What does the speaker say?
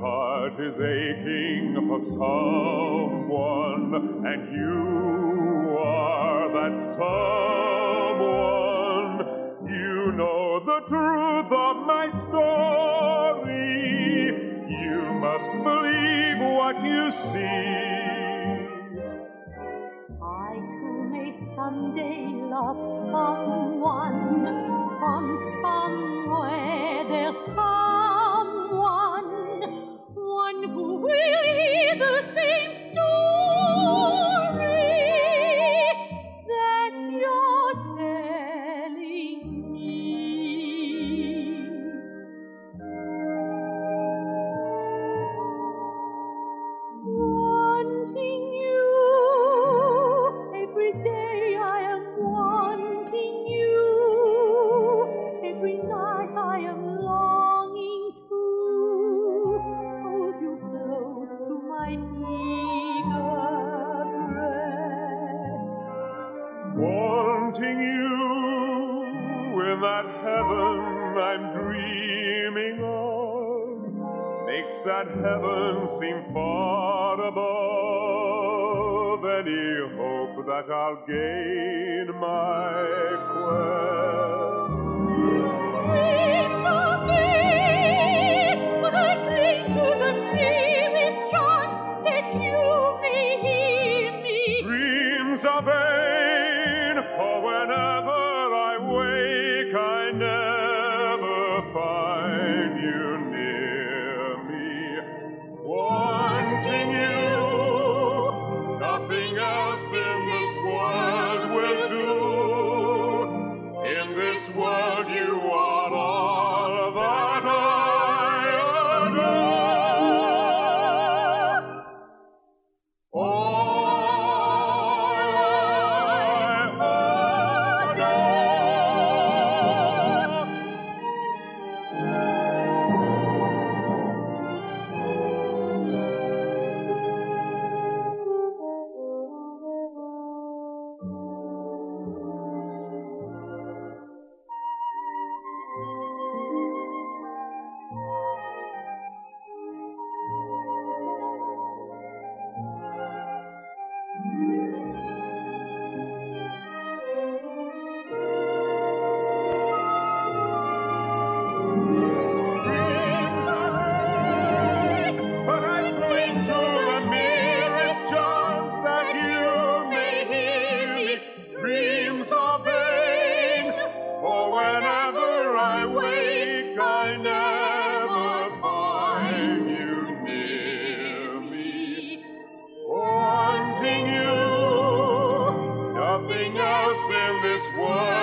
heart is aching for someone, and you are that someone. You know the truth of my story. You must what you see. I too may someday love someone from somewhere come wanting you in that heaven I'm dreaming of makes that heaven seem far above any hope that I'll gain my quest. It's a me, but I cling to chance that you may hear me. Dreams. you are. this world.